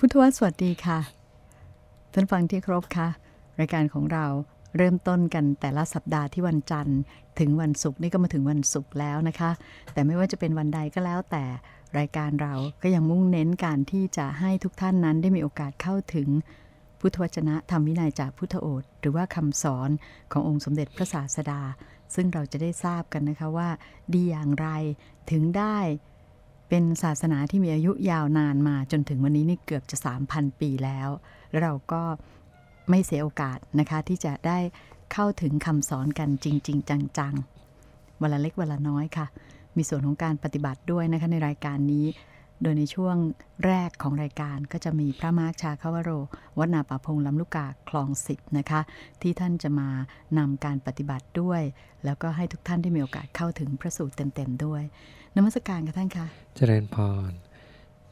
พุทธวสวัสดีค่ะ ท่านฟังที่ครบค่ะ รายการของเราเริ่มต้นกันแต่ละสัปดาห์ที่วันจันทร์ ถึงวันศุกร์นี่ก็มาถึงวันศุกร์แล้วนะคะ แต่ไม่ว่าจะเป็นวันใดก็แล้วแต่รายการเราก็ยังมุ่งเน้นการที่จะให้ทุกท่านนั้นได้มีโอกาสเข้าถึง พุทธวจนะธรรมวินัยจากพุทธโอษหรือว่าคำสอนขององค์สมเด็จพระศาสดา ซึ่งเราจะได้ทราบกันนะคะว่า ดีอย่างไรถึงได้ เป็นศาสนาที่มีอายุยาวนานมาจนถึงวันนี้นี่เกือบจะ 3,000 ปีแล้ว แล้วเราก็ไม่เสียโอกาสนะคะที่จะได้เข้าถึงคำสอนกันจริง ๆ จังๆวันละเล็กวันละน้อยค่ะ มีส่วนของการปฏิบัติด้วยนะคะในรายการนี้ โดยในช่วงแรกของรายการก็จะมีพระมาร์คชาคาวโร วัดนาป่าพงลำลูกกาคลองสิบนะคะ ที่ท่านจะมานำการปฏิบัติด้วย แล้วก็ให้ทุกท่านได้มีโอกาสเข้าถึงพระสูตรเต็มๆด้วย นมัสการค่ะท่านคะเจริญพร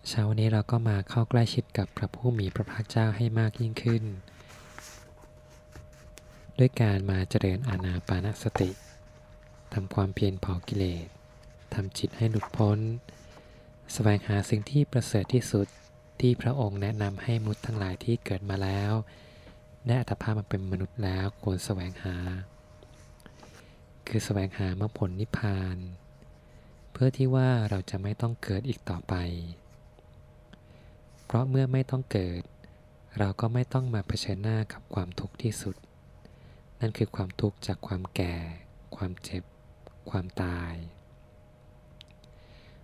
เช้าวันนี้เราก็มาเข้าใกล้ชิดกับพระผู้มีพระภาคเจ้าให้มากยิ่งขึ้น ด้วยการมาเจริญอานาปานสติทำความเพียรเผากิเลสทำจิตให้หลุดพ้นแสวงหาสิ่งที่ประเสริฐที่สุดที่พระองค์แนะนำให้มุตทั้งหลายที่เกิดมาแล้วได้อัตภาพมาเป็นมนุษย์แล้วควรแสวงหา คือแสวงหามรรคผลนิพพาน เพื่อที่ว่าเราจะไม่ต้องเกิดอีกต่อไป เพราะเมื่อไม่ต้องเกิด เราก็ไม่ต้องมาเผชิญหน้ากับความทุกข์ที่สุด นั่นคือความทุกข์จากความแก่ ความเจ็บ ความตาย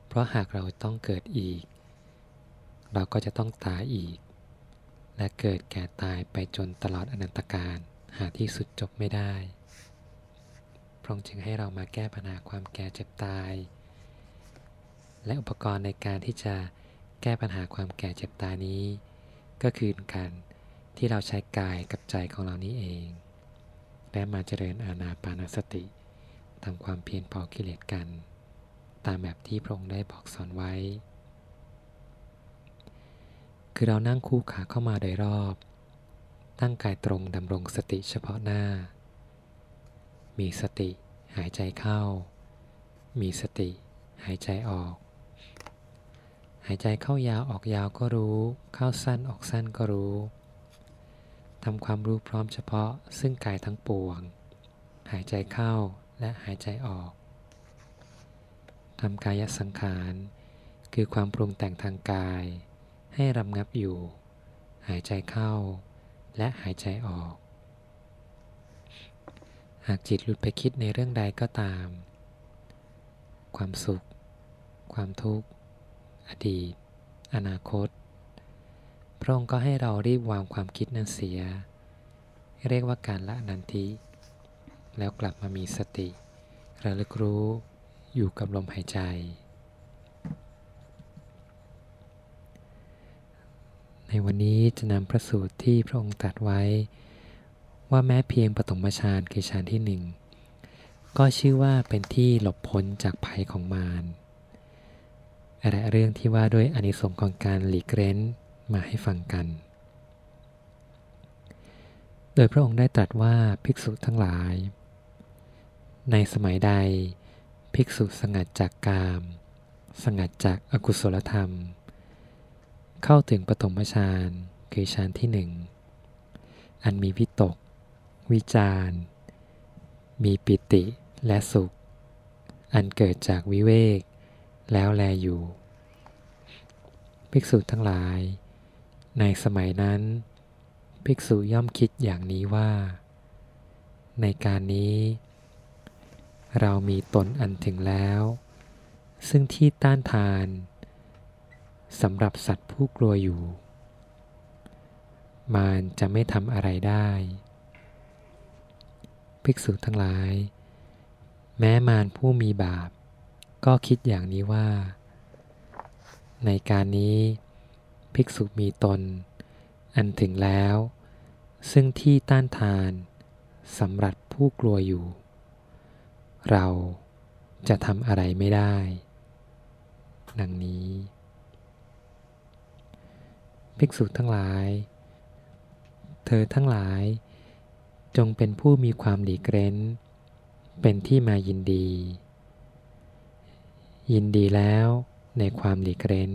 เพราะหากเราต้องเกิดอีก เราก็จะต้องตายอีก และเกิดแก่ตายไปจนตลอดอนันตการหาที่สุดจบไม่ได้พระองค์จึงให้เรามาแก้ปัญหาความแก่เจ็บตาย และอุปกรณ์ในการที่จะแก้ปัญหาความแก่เจ็บตายนี้ ก็คือการที่เราใช้กายกับใจของเรานี้เอง และมาเจริญอาณาปานสติทำความเพียรเผากิเลสกัน ตามแบบที่พระองค์ได้บอกสอนไว้ คือเรานั่งคู่ขาเข้ามาโดยรอบ ตั้งกายตรงดำรงสติเฉพาะหน้า มีสติหายใจเข้า มีสติหายใจออก หายใจเข้ายาวออกยาวก็รู้ เข้าสั้นออกสั้นก็รู้ทำความรู้พร้อมเฉพาะซึ่งกายทั้งปวง หายใจเข้าและหายใจออกทำกายสังขาร คือความปรุงแต่งทางกาย ให้รำงับอยู่ หายใจเข้า และหายใจออก หากจิตหลุดไปคิดในเรื่องใดก็ตาม ความสุข ความทุกข์ อดีต อนาคต พระองค์ก็ให้เรารีบวางความคิดนั้นเสีย เรียกว่าการละนันทิ แล้วกลับมามีสติ ระลึกรู้อยู่กับลมหายใจ ในวันนี้จะนำพระสูตรที่พระองค์ตรัสไว้ ว่าแม้เพียงปฐมฌานคือฌานที่หนึ่งก็ชื่อว่าเป็นที่หลบพ้นจากภัยของมาร และเรื่องที่ว่าด้วยอนิสงส์ของการหลีกเร้นมาให้ฟังกัน โดยพระองค์ได้ตรัสว่าภิกษุทั้งหลาย ในสมัยใด ภิกษุสงัดจากกาม สงัดจากอากุศลธรรม เข้าถึงปฐมฌานคือฌานที่หนึ่ง อันมีวิตก วิจารมีปิติและสุข อันเกิดจากวิเวก แล้วแลอยู่ ภิกษุทั้งหลาย ในสมัยนั้น ภิกษุย่อมคิดอย่างนี้ว่า ในการนี้ เรามีตนอันถึงแล้ว ซึ่งที่ต้านทานสำหรับสัตว์ผู้กลัวอยู่ มารจะไม่ทำอะไรได้ ภิกษุทั้งหลาย แม้มารผู้มีบาป ก็คิดอย่างนี้ว่า ในการนี้ภิกษุมีตน อันถึงแล้ว ซึ่งที่ต้านทานสำหรับผู้กลัวอยู่ เราจะทำอะไรไม่ได้ ดังนี้ ภิกษุทั้งหลาย เธอทั้งหลายจงเป็นผู้มีความหลีกเร้น เป็นที่มายินดี ยินดีแล้วในความหลีกเร้น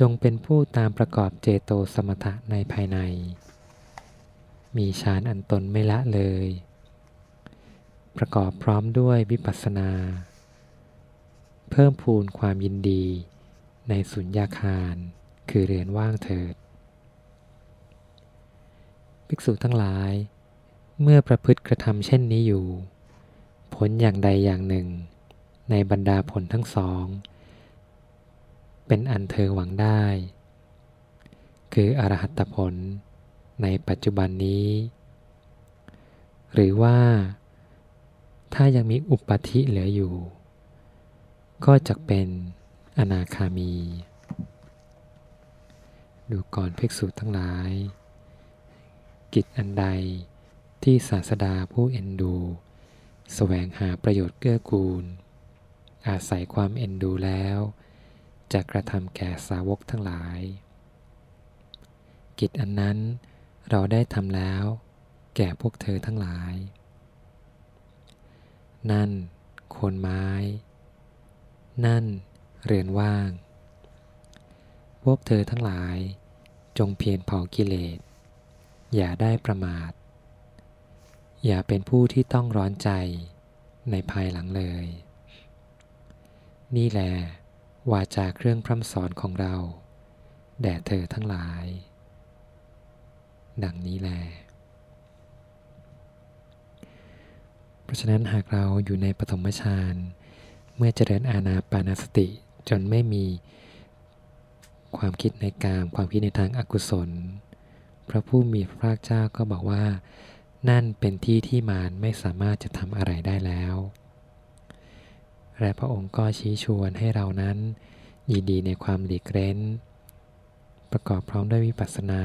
จงเป็นผู้ตามประกอบเจโตสมถะในภายใน มีฌานอันตนไม่ละเลย ประกอบพร้อมด้วยวิปัสสนา เพิ่มพูนความยินดีในสุญญาคารคือเรือนว่างเถิด ภิกษุทั้งหลาย เมื่อประพฤติกระทำเช่นนี้อยู่ ผลอย่างใดอย่างหนึ่ง ในบรรดาผลทั้งสอง เป็นอันเธอหวังได้ คืออรหัตผลในปัจจุบันนี้ หรือว่า ถ้ายังมีอุปธิเหลืออยู่ ก็จะเป็นอนาคามี ดูก่อนภิกษุทั้งหลาย กิจอันใดที่ศาสดาผู้เอ็นดู สวงหาประโยชน์เกื้อกูล อาศัยความเอ็นดูแล้ว จะกระทำแก่สาวกทั้งหลาย กิจอันนั้นเราได้ทำแล้ว แก่พวกเธอทั้งหลาย นั่น โคนไม้ นั่น เรือนว่าง พวกเธอทั้งหลาย จงเพียรเผากิเลส อย่าได้ประมาท อย่าเป็นผู้ที่ต้องร้อนใจในภายหลังเลย นี่แหละวาจาเครื่องพร่ำสอนของเรา แด่เธอทั้งหลาย ดังนี้แลเพราะฉะนั้นหากเราอยู่ในปฐมฌานเมื่อเจริญอาณาปานสติจนไม่มีความคิดในกามความคิดในทางอากุศล พระผู้มีพระภาคเจ้าก็บอกว่า นั่นเป็นที่ที่มารไม่สามารถจะทำอะไรได้แล้ว และพระองค์ก็ชี้ชวนให้เรานั้น ยินดีในความหลีกเร้น ประกอบพร้อมด้วยวิปัสสนา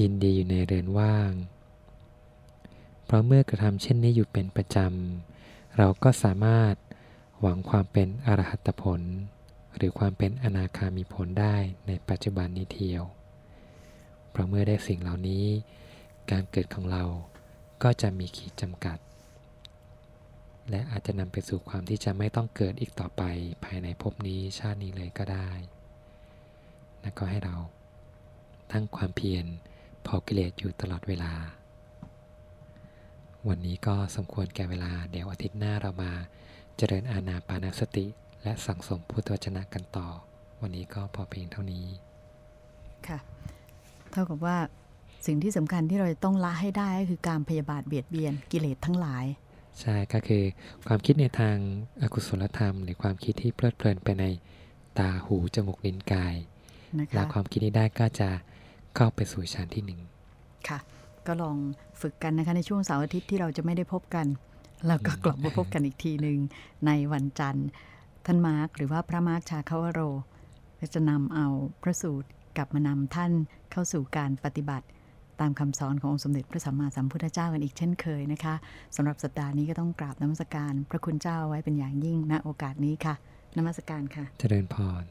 ยินดีอยู่ในเรือนว่าง เพราะเมื่อกระทำเช่นนี้อยู่เป็นประจำ เราก็สามารถหวังความเป็นอรหัตผล หรือความเป็นอนาคามีผลได้ในปัจจุบันนี้เทียว เพราะเมื่อได้สิ่งเหล่านี้ การเกิดของเราก็จะมีขีดจำกัด และอาจจะนำไปสู่ความที่จะไม่ต้องเกิดอีกต่อไปภายในภพนี้ชาตินี้เลยก็ได้และก็ให้เราตั้งความเพียรเผากิเลสอยู่ตลอดเวลา วันนี้ก็สมควรแก่เวลา เดี๋ยวอาทิตย์หน้าเรามาเจริญอาณาปานสติ และสั่งสมพุทธวจนะกันต่อ วันนี้ก็พอเพียงเท่านี้ ค่ะ เท่ากับว่า สิ่งที่สำคัญที่เราจะต้องละให้ได้ก็คือการพยาบาทเบียดเบียนกิเลสทั้งหลาย ใช่ก็คือความคิดในทางอากุศลธรรม หรือความคิดที่เพลิดเพลินไปในตาหูจมูกลิ้นกายนะคะและความคิดนี้ได้ก็จะเข้าไปสู่ชั้นที่หนึ่งค่ะก็ลองฝึกกันนะคะในช่วงเสาร์อาทิตย์ที่เราจะไม่ได้พบกัน แล้วก็กลับมาพบกันอีกทีหนึ่งในวันจันทร์ท่านมาร์กหรือว่าพระมาร์กชาคาวโรก็จะนำเอาพระสูตรกลับมานำท่านเข้าสู่การปฏิบัติ ตามคำสอนขององค์สมเด็จพระสัมมาสัมพุทธเจ้ากันอีกเช่นเคยนะคะสำหรับสัปดาห์นี้ก็ต้องกราบนมัสการ พระคุณเจ้าไว้เป็นอย่างยิ่งณโอกาสนี้ค่ะนมัสการค่ะ เจริญพร